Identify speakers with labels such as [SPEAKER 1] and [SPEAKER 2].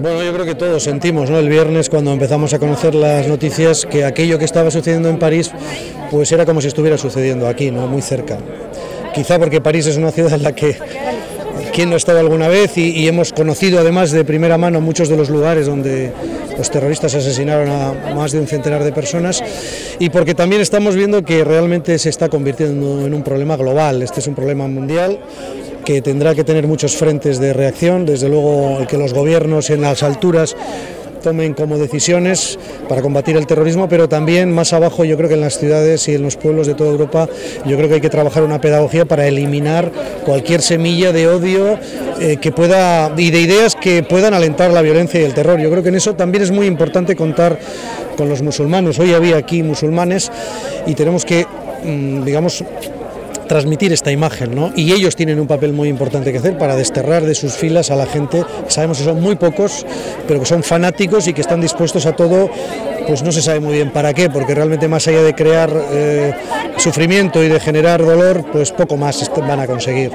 [SPEAKER 1] Bueno, yo creo que todos sentimos. El viernes cuando empezamos a conocer las noticias que aquello que estaba sucediendo en París, pues era como si estuviera sucediendo aquí, ¿no? Muy cerca. Quizá porque París es una ciudad en la que quien no ha estado alguna vez y, hemos conocido además de primera mano muchos de los lugares donde los terroristas asesinaron a más de un centenar de personas y porque también estamos viendo que realmente se está convirtiendo en un problema global. Este es un problema mundial que tendrá que tener muchos frentes de reacción, desde luego el que los gobiernos en las alturas tomen como decisiones para combatir el terrorismo, pero también más abajo yo creo que en las ciudades y en los pueblos de toda Europa yo creo que hay que trabajar una pedagogía para eliminar cualquier semilla de odio eh, que pueda y de ideas que puedan alentar la violencia y el terror. Yo creo que en eso también es muy importante contar con los musulmanes. Hoy había aquí musulmanes y tenemos que, mm, digamos, transmitir esta imagen, ¿no? Y ellos tienen un papel muy importante que hacer para desterrar de sus filas a la gente, sabemos que son muy pocos, pero que son fanáticos y que están dispuestos a todo, pues no se sabe muy bien para qué, porque realmente más allá de crear eh, sufrimiento y de generar dolor, pues poco más van a conseguir.